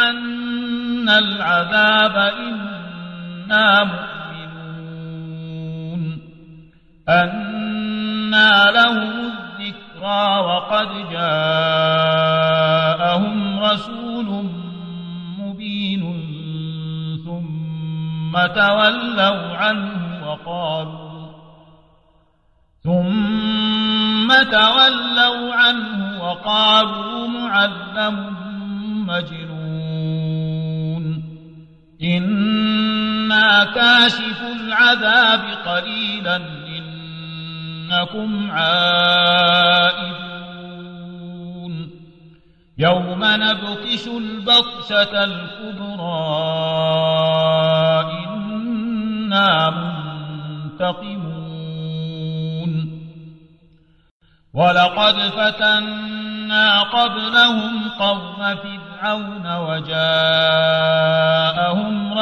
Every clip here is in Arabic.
عنا العذاب إنا مؤمنون. أنا لهم الذكرى وقد جاءهم رسول مبين ثم تولوا عنه وقالوا ثم تولوا عنه وقالوا معلم مجنون. إنا كاشف العذاب قليلا إنكم عائدون يوم نبطش البطشة الكبرى إنا منتقمون ولقد فتنا قبلهم قوم فرعون وجاءهم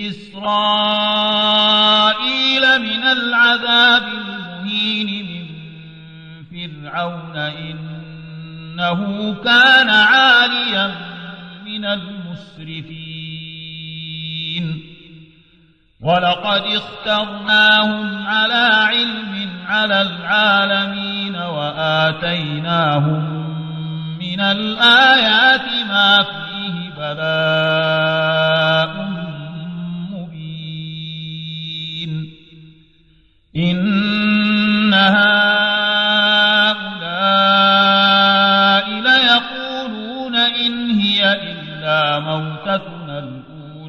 إسرائيل من العذاب المهين من فرعون إنه كان عاليا من المسرفين. ولقد اخترناهم على علم على العالمين وآتيناهم من الآيات ما فيه بلاء.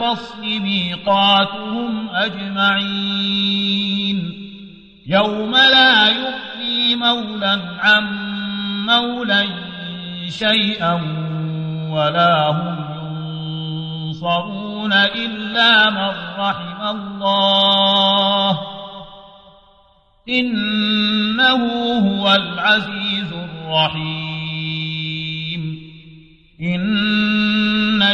الفصل ميقاتهم أجمعين. يوم لا يغني مولا عن مولا شيئا ولا هم ينصرون إلا من رحم الله. إنه هو العزيز الرحيم. إن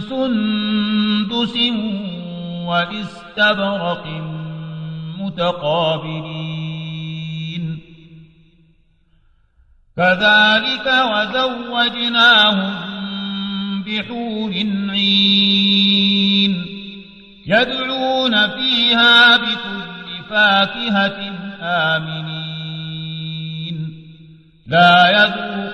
سندس واستبرق متقابلين. كذلك وزوجناهم بحور عين يدعون فيها بكل فاكهة آمنين. لا يذوقون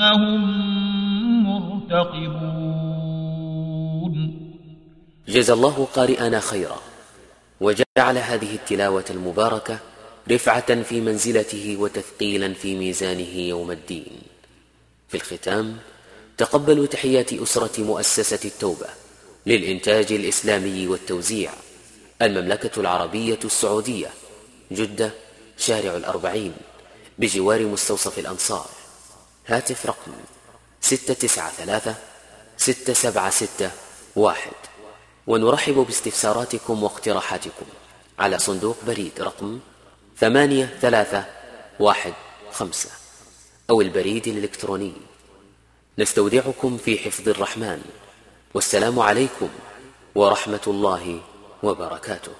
إنهم مرتقبون. جزى الله قارئنا خيرا وجعل هذه التلاوة المباركة رفعة في منزلته وتثقيلا في ميزانه يوم الدين. في الختام تقبلوا تحيات أسرة مؤسسة التوبة للإنتاج الإسلامي والتوزيع المملكة العربية السعودية جدة شارع الأربعين بجوار مستوصف الأنصار. هاتف رقم ستة تسعة ثلاثة ستة سبعة ستة واحد. ونرحب باستفساراتكم واقتراحاتكم على صندوق بريد رقم ثمانية ثلاثة واحد خمسة أو البريد الإلكتروني. نستودعكم في حفظ الرحمن. والسلام عليكم ورحمة الله وبركاته.